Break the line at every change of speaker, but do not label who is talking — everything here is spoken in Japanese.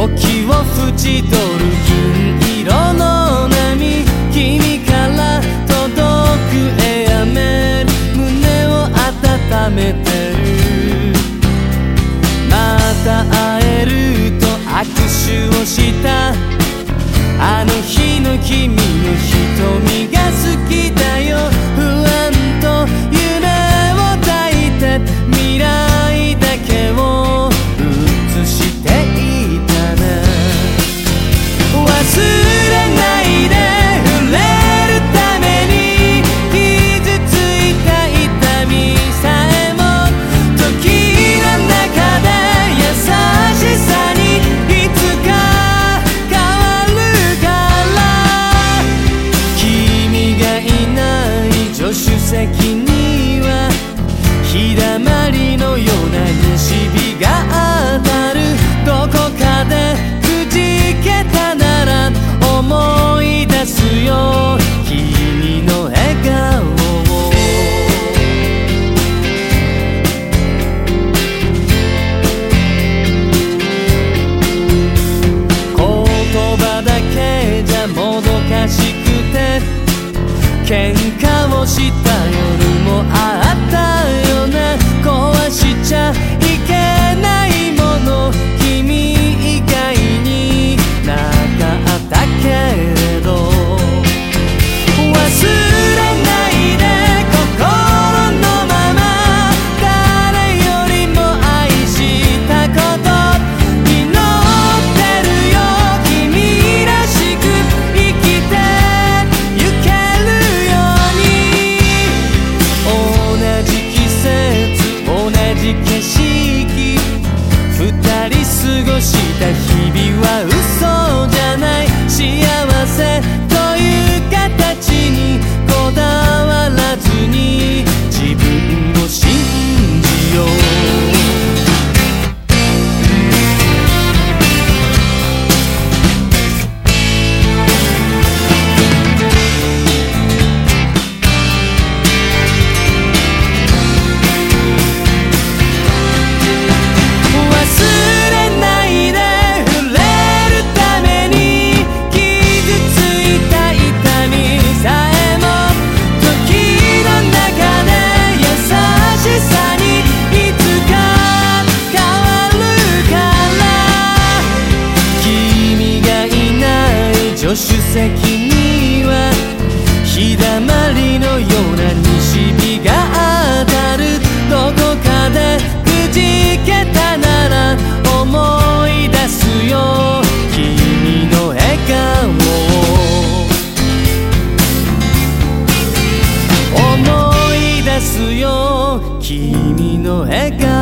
時を縁取るひにはだまりのような西日が当たる助手席には日だまりのような西日が当たるどこかでくじけたなら思い出すよ君の笑顔思い出すよ君の笑顔